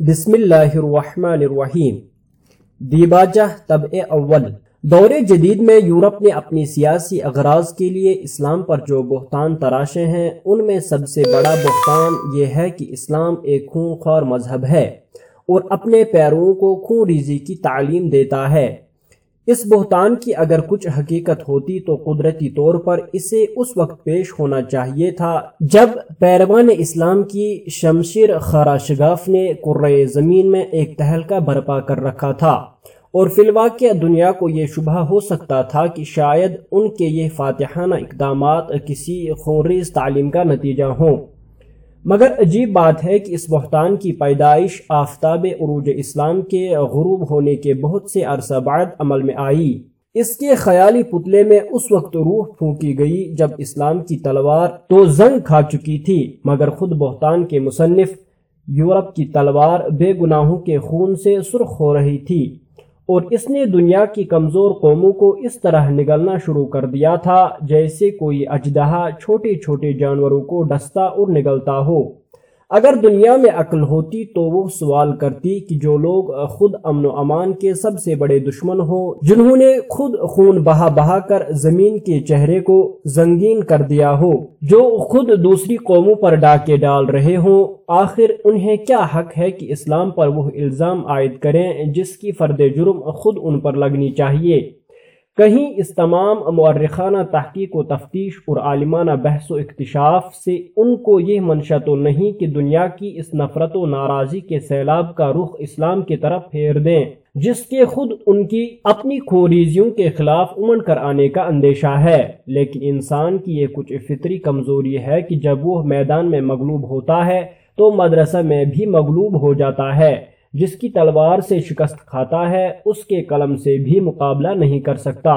بسم اللہ الرحمن الرحیم۔ دیباجہ طبع اول۔ دور جدید میں یورپ نے اپنی سیاسی اغراض کے لیے اسلام پر جو بہتان تراشے ہیں، ان میں سب سے بڑا بہتان یہ ہے کہ اسلام ایک خون خوار مذہب ہے اور اپنے پیروں کو خون ریزی کی تعلیم دیتا ہے۔ اس بہتان کی اگر کچھ حقیقت ہوتی تو قدرتی طور پر اسے اس وقت پیش ہونا چاہیے تھا جب پیروان اسلام کی شمشیر خارا شگاف نے قرۂ زمین میں ایک تہلکہ برپا کر رکھا تھا اور فی الواقع دنیا کو یہ شبہ ہو سکتا تھا کہ شاید ان کے یہ فاتحانہ اقدامات کسی خونریز تعلیم کا نتیجہ ہوں۔ مگر عجیب بات ہے کہ اس بہتان کی پیدائش آفتاب عروج اسلام کے غروب ہونے کے بہت سے عرصہ بعد عمل میں آئی۔ اس کے خیالی پتلے میں اس وقت روح پھونکی گئی جب اسلام کی تلوار تو زنگ کھا چکی تھی، مگر خود بہتان کے مصنف یورپ کی تلوار بے گناہوں کے خون سے سرخ ہو رہی تھی۔ اور اس نے دنیا کی کمزور قوموں کو اس طرح نگلنا شروع کر دیا تھا جیسے کوئی اجدہا چھوٹے چھوٹے جانوروں کو ڈستا اور نگلتا ہو۔ اگر دنیا میں عقل ہوتی تو وہ سوال کرتی کہ جو لوگ خود امن و امان کے سب سے بڑے دشمن ہو جنہوں نے خود خون بہا بہا کر زمین کے چہرے کو زنگین کر دیا ہو، جو خود دوسری قوموں پر ڈاکے ڈال رہے ہوں، آخر انہیں کیا حق ہے کہ اسلام پر وہ الزام عائد کریں جس کی فرد جرم خود ان پر لگنی چاہیے؟ کہیں اس تمام مورخانہ تحقیق و تفتیش اور عالمانہ بحث و اکتشاف سے ان کو یہ منشا تو نہیں کہ دنیا کی اس نفرت و ناراضی کے سیلاب کا رخ اسلام کی طرف پھیر دیں، جس کے خود ان کی اپنی خوریزیوں کے خلاف امن کر آنے کا اندیشہ ہے۔ لیکن انسان کی یہ کچھ فطری کمزوری ہے کہ جب وہ میدان میں مغلوب ہوتا ہے، تو مدرسہ میں بھی مغلوب ہو جاتا ہے۔ جس کی تلوار سے شکست کھاتا ہے، اس کے قلم سے بھی مقابلہ نہیں کر سکتا۔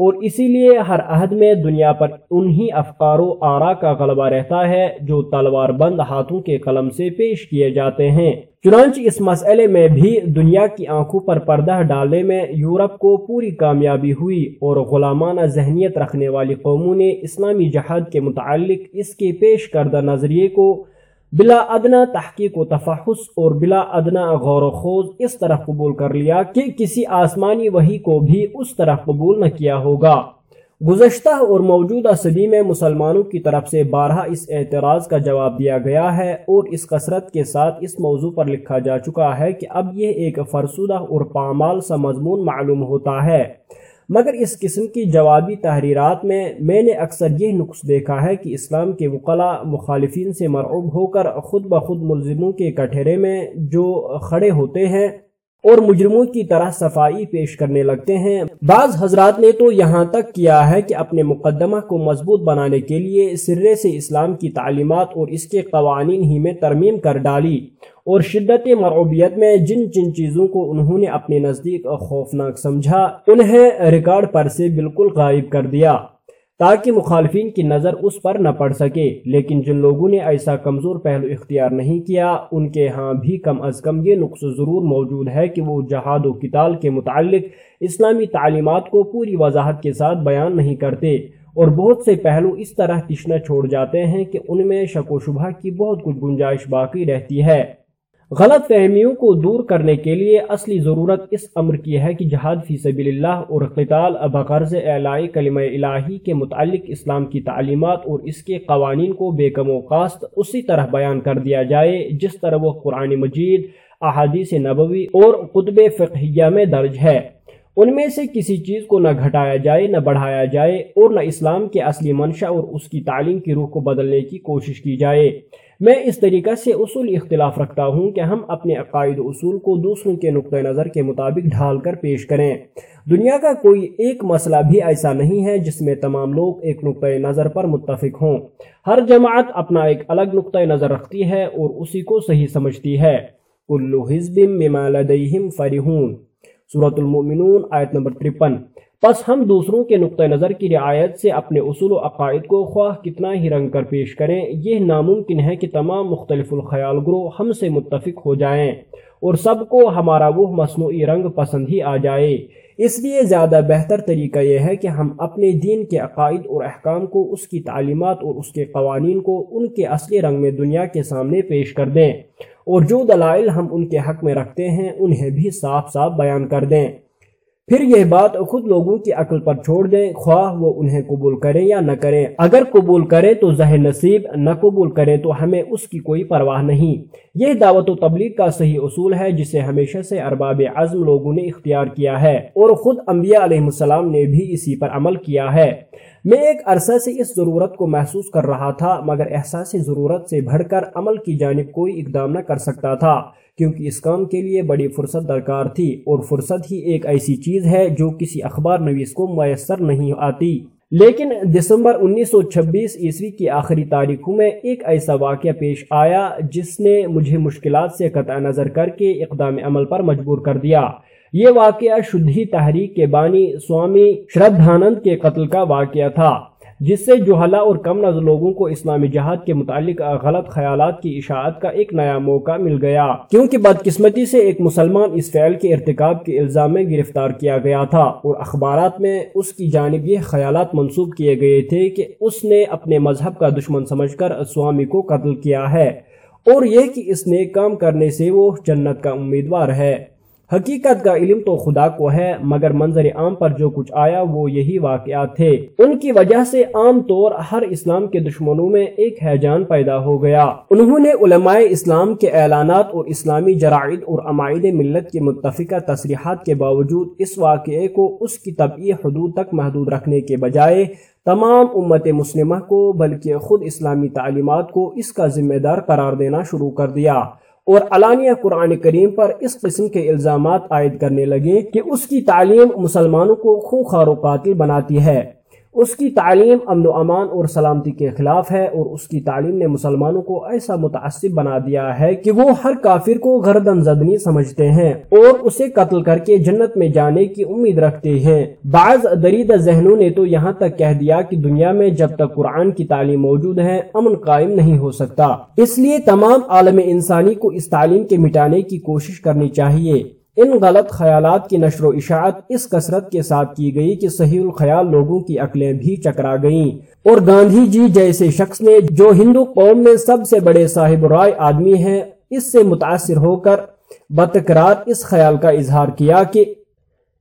اور اسی لیے ہر عہد میں دنیا پر انہی افکار و آرا کا غلبہ رہتا ہے جو تلوار بند ہاتھوں کے قلم سے پیش کیے جاتے ہیں۔ چنانچہ اس مسئلے میں بھی دنیا کی آنکھوں پر پردہ ڈالنے میں یورپ کو پوری کامیابی ہوئی اور غلامانہ ذہنیت رکھنے والی قوموں نے اسلامی جہاد کے متعلق اس کے پیش کردہ نظریے کو بلا ادنا تحقیق و تفحص اور بلا ادنا غور و خوض اس طرح قبول کر لیا کہ کسی آسمانی وہی کو بھی اس طرح قبول نہ کیا ہوگا۔ گزشتہ اور موجودہ صدی میں مسلمانوں کی طرف سے بارہا اس اعتراض کا جواب دیا گیا ہے اور اس کثرت کے ساتھ اس موضوع پر لکھا جا چکا ہے کہ اب یہ ایک فرسودہ اور پامال سا مضمون معلوم ہوتا ہے۔ مگر اس قسم کی جوابی تحریرات میں میں نے اکثر یہ نقص دیکھا ہے کہ اسلام کے وقلا مخالفین سے مرعوب ہو کر خود بخود ملزموں کے کٹہرے میں جو کھڑے ہوتے ہیں اور مجرموں کی طرح صفائی پیش کرنے لگتے ہیں۔ بعض حضرات نے تو یہاں تک کیا ہے کہ اپنے مقدمہ کو مضبوط بنانے کے لیے سرے سے اسلام کی تعلیمات اور اس کے قوانین ہی میں ترمیم کر ڈالی اور شدت مرعوبیت میں جن جن چیزوں کو انہوں نے اپنے نزدیک خوفناک سمجھا، انہیں ریکارڈ پر سے بالکل غائب کر دیا۔ تاکہ مخالفین کی نظر اس پر نہ پڑ سکے۔ لیکن جن لوگوں نے ایسا کمزور پہلو اختیار نہیں کیا، ان کے ہاں بھی کم از کم یہ نقص ضرور موجود ہے کہ وہ جہاد و کتال کے متعلق اسلامی تعلیمات کو پوری وضاحت کے ساتھ بیان نہیں کرتے۔ اور بہت سے پہلو اس طرح تشنہ چھوڑ جاتے ہیں کہ ان میں شک و شبہ کی بہت کچھ گنجائش باقی رہتی ہے۔ غلط فہمیوں کو دور کرنے کے لیے اصلی ضرورت اس امر کی ہے کہ جہاد فی سبیل اللہ اور قتال بغرض اعلائی کلمہ الہی کے متعلق اسلام کی تعلیمات اور اس کے قوانین کو بے کم و کاست اسی طرح بیان کر دیا جائے، جس طرح وہ قرآن مجید، احادیث نبوی اور قطب فقہیہ میں درج ہے۔ ان میں سے کسی چیز کو نہ گھٹایا جائے، نہ بڑھایا جائے اور نہ اسلام کے اصلی منشا اور اس کی تعلیم کی روح کو بدلنے کی کوشش کی جائے۔ میں اس طریقہ سے اصول اختلاف رکھتا ہوں کہ ہم اپنے عقائد اصول کو دوسروں کے نقطۂ نظر کے مطابق ڈھال کر پیش کریں۔ دنیا کا کوئی ایک مسئلہ بھی ایسا نہیں ہے جس میں تمام لوگ ایک نقطۂ نظر پر متفق ہوں۔ ہر جماعت اپنا ایک الگ نقطۂ نظر رکھتی ہے اور اسی کو صحیح سمجھتی ہے۔ کلو حزب بما لدیہم فرحون۔ المؤمنون، آیت نمبر ترپن۔ پس ہم دوسروں کے نقطہ نظر کی رعایت سے اپنے اصول و عقائد کو خواہ کتنا ہی رنگ کر پیش کریں، یہ ناممکن ہے کہ تمام مختلف الخیال گروہ ہم سے متفق ہو جائیں اور سب کو ہمارا وہ مصنوعی رنگ پسند ہی آ جائے۔ اس لیے زیادہ بہتر طریقہ یہ ہے کہ ہم اپنے دین کے عقائد اور احکام کو، اس کی تعلیمات اور اس کے قوانین کو ان کے اصلی رنگ میں دنیا کے سامنے پیش کر دیں اور جو دلائل ہم ان کے حق میں رکھتے ہیں، انہیں بھی صاف صاف بیان کر دیں۔ پھر یہ بات خود لوگوں کی عقل پر چھوڑ دیں، خواہ وہ انہیں قبول کریں یا نہ کریں۔ اگر قبول کریں تو ذہن نصیب، نہ قبول کریں تو ہمیں اس کی کوئی پرواہ نہیں۔ یہ دعوت و تبلیغ کا صحیح اصول ہے، جسے ہمیشہ سے ارباب عزم لوگوں نے اختیار کیا ہے، اور خود انبیاء علیہ السلام نے بھی اسی پر عمل کیا ہے۔ میں ایک عرصہ سے اس ضرورت کو محسوس کر رہا تھا، مگر احساس ضرورت سے بڑھ کر عمل کی جانب کوئی اقدام نہ کر سکتا تھا۔ کیونکہ اس کام کے لیے بڑی فرصت درکار تھی اور فرصت ہی ایک ایسی چیز ہے جو کسی اخبار نویس کو میسر نہیں آتی۔ لیکن دسمبر انیس سو چھبیس عیسوی کی آخری تاریخوں میں ایک ایسا واقعہ پیش آیا جس نے مجھے مشکلات سے قطع نظر کر کے اقدام عمل پر مجبور کر دیا۔ یہ واقعہ شدھی تحریک کے بانی سوامی شردھانند کے قتل کا واقعہ تھا۔ جس سے جوہلا اور کم نظر لوگوں کو اسلامی جہاد کے متعلق غلط خیالات کی اشاعت کا ایک نیا موقع مل گیا۔ کیونکہ بدقسمتی سے ایک مسلمان اس فعل کے ارتکاب کے الزام میں گرفتار کیا گیا تھا اور اخبارات میں اس کی جانب یہ خیالات منسوب کیے گئے تھے کہ اس نے اپنے مذہب کا دشمن سمجھ کر سوامی کو قتل کیا ہے اور یہ کہ اس نے کام کرنے سے وہ جنت کا امیدوار ہے۔ حقیقت کا علم تو خدا کو ہے، مگر منظر عام پر جو کچھ آیا وہ یہی واقعات تھے۔ ان کی وجہ سے عام طور ہر اسلام کے دشمنوں میں ایک حیجان پیدا ہو گیا۔ انہوں نے علماء اسلام کے اعلانات اور اسلامی جرائد اور عمائد ملت کی متفقہ تصریحات کے باوجود اس واقعے کو اس کی طبعی حدود تک محدود رکھنے کے بجائے تمام امت مسلمہ کو، بلکہ خود اسلامی تعلیمات کو اس کا ذمہ دار قرار دینا شروع کر دیا۔ اور علانیہ قرآن کریم پر اس قسم کے الزامات عائد کرنے لگے کہ اس کی تعلیم مسلمانوں کو خونخوار و قاتل بناتی ہے۔ اس کی تعلیم امن و امان اور سلامتی کے خلاف ہے اور اس کی تعلیم نے مسلمانوں کو ایسا متعصب بنا دیا ہے کہ وہ ہر کافر کو گردن زدنی سمجھتے ہیں اور اسے قتل کر کے جنت میں جانے کی امید رکھتے ہیں۔ بعض درید ذہنوں نے تو یہاں تک کہہ دیا کہ دنیا میں جب تک قرآن کی تعلیم موجود ہے، امن قائم نہیں ہو سکتا۔ اس لیے تمام عالم انسانی کو اس تعلیم کے مٹانے کی کوشش کرنی چاہیے۔ ان غلط خیالات کی نشر و اشاعت اس کثرت کے ساتھ کی گئی کہ صحیح الخیال لوگوں کی عقلیں بھی چکرا گئیں۔ اور گاندھی جی جیسے شخص نے جو ہندو قوم میں سب سے بڑے صاحب رائے آدمی ہیں، اس سے متاثر ہو کر بتکرار اس خیال کا اظہار کیا کہ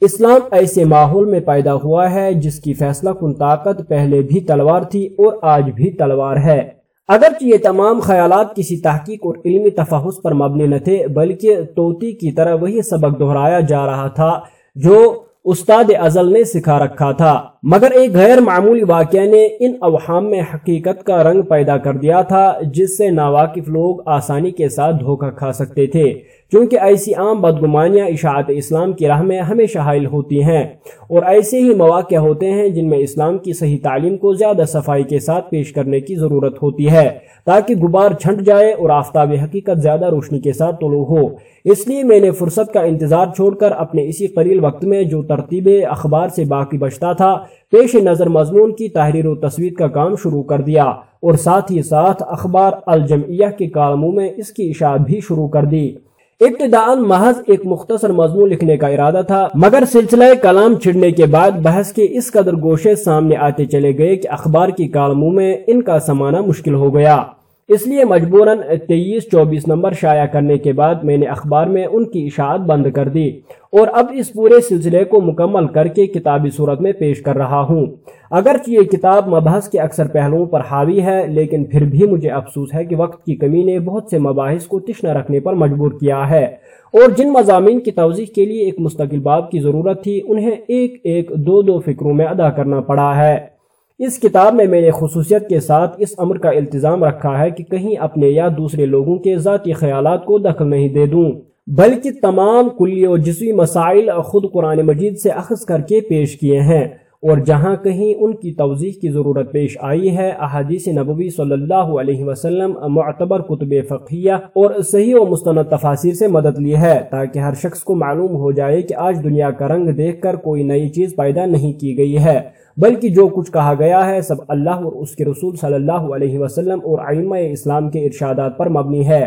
اسلام ایسے ماحول میں پیدا ہوا ہے جس کی فیصلہ کن طاقت پہلے بھی تلوار تھی اور آج بھی تلوار ہے۔ اگرچہ یہ تمام خیالات کسی تحقیق اور علمی تفحص پر مبنی نہ تھے، بلکہ توتی کی طرح وہی سبق دہرایا جا رہا تھا جو استاد ازل نے سکھا رکھا تھا۔ مگر ایک غیر معمولی واقعہ نے ان اوہام میں حقیقت کا رنگ پیدا کر دیا تھا، جس سے ناواقف لوگ آسانی کے ساتھ دھوکہ کھا سکتے تھے۔ کیونکہ ایسی عام بدگمانیاں اشاعت اسلام کی راہ میں ہمیشہ حائل ہوتی ہیں، اور ایسے ہی مواقع ہوتے ہیں جن میں اسلام کی صحیح تعلیم کو زیادہ صفائی کے ساتھ پیش کرنے کی ضرورت ہوتی ہے، تاکہ غبار چھنٹ جائے اور آفتاب حقیقت زیادہ روشنی کے ساتھ طلوع ہو۔ اس لیے میں نے فرصت کا انتظار چھوڑ کر اپنے اسی قلیل وقت میں جو ترتیب اخبار سے باقی بچتا تھا پیش نظر مضمون کی تحریر و تصویر کا کام شروع کر دیا اور ساتھ ہی ساتھ اخبار الجمعیہ کے کالموں میں اس کی اشاعت بھی شروع کر دی۔ ابتداء محض ایک مختصر مضمون لکھنے کا ارادہ تھا، مگر سلسلہ کلام چھڑنے کے بعد بحث کے اس قدر گوشے سامنے آتے چلے گئے کہ اخبار کی کالموں میں ان کا سمانا مشکل ہو گیا۔ اس لیے مجبوراً تیئیس چوبیس نمبر شائع کرنے کے بعد میں نے اخبار میں ان کی اشاعت بند کر دی اور اب اس پورے سلسلے کو مکمل کر کے کتابی صورت میں پیش کر رہا ہوں۔ اگرچہ یہ کتاب مباحث کے اکثر پہلوؤں پر حاوی ہے، لیکن پھر بھی مجھے افسوس ہے کہ وقت کی کمی نے بہت سے مباحث کو تشنہ رکھنے پر مجبور کیا ہے۔ اور جن مضامین کی توضیح کے لیے ایک مستقل باب کی ضرورت تھی، انہیں ایک ایک دو دو فکروں میں ادا کرنا پڑا ہے۔ اس کتاب میں میں نے خصوصیت کے ساتھ اس امر کا التزام رکھا ہے کہ کہیں اپنے یا دوسرے لوگوں کے ذاتی خیالات کو دخل نہیں دے دوں، بلکہ تمام کلی و جسوی مسائل خود قرآن مجید سے اخذ کر کے پیش کیے ہیں۔ اور جہاں کہیں ان کی توضیح کی ضرورت پیش آئی ہے، احادیث نبوی صلی اللہ علیہ وسلم معتبر کتب فقیہ اور صحیح و مستند تفاصیر سے مدد لی ہے تاکہ ہر شخص کو معلوم ہو جائے کہ آج دنیا کا رنگ دیکھ کر کوئی نئی چیز پیدا نہیں کی گئی ہے۔ بلکہ جو کچھ کہا گیا ہے، سب اللہ اور اس کے رسول صلی اللہ علیہ وسلم اور آئمہ اسلام کے ارشادات پر مبنی ہے۔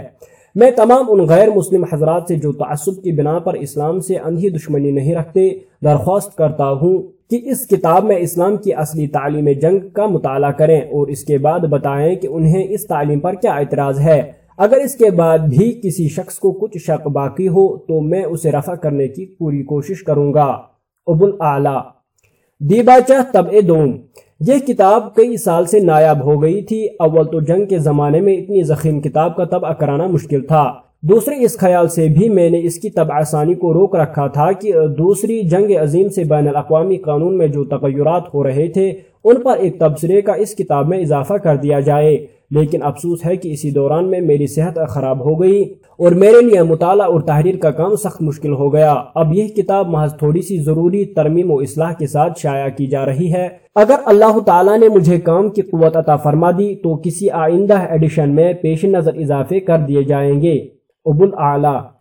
میں تمام ان غیر مسلم حضرات سے جو تعصب کی بنا پر اسلام سے اندھی دشمنی نہیں رکھتے، درخواست کرتا ہوں کہ اس کتاب میں اسلام کی اصلی تعلیم جنگ کا مطالعہ کریں اور اس کے بعد بتائیں کہ انہیں اس تعلیم پر کیا اعتراض ہے۔ اگر اس کے بعد بھی کسی شخص کو کچھ شک باقی ہو تو میں اسے رفع کرنے کی پوری کوشش کروں گا۔ ابو الاعلی دیباچہ طبع دون یہ کتاب کئی سال سے نایاب ہو گئی تھی۔ اول تو جنگ کے زمانے میں اتنی زخیم کتاب کا طبع کرانا مشکل تھا۔ دوسرے اس خیال سے بھی میں نے اس کی طبع ثانی کو روک رکھا تھا کہ دوسری جنگ عظیم سے بین الاقوامی قانون میں جو تغیرات ہو رہے تھے، ان پر ایک تبصرے کا اس کتاب میں اضافہ کر دیا جائے۔ لیکن افسوس ہے کہ اسی دوران میں میری صحت خراب ہو گئی اور میرے لیے مطالعہ اور تحریر کا کام سخت مشکل ہو گیا۔ اب یہ کتاب محض تھوڑی سی ضروری ترمیم و اصلاح کے ساتھ شائع کی جا رہی ہے۔ اگر اللہ تعالیٰ نے مجھے کام کی قوت عطا فرما دی، تو کسی آئندہ ایڈیشن میں پیش نظر اضافے کر دیے جائیں گے۔ ابو الاعلی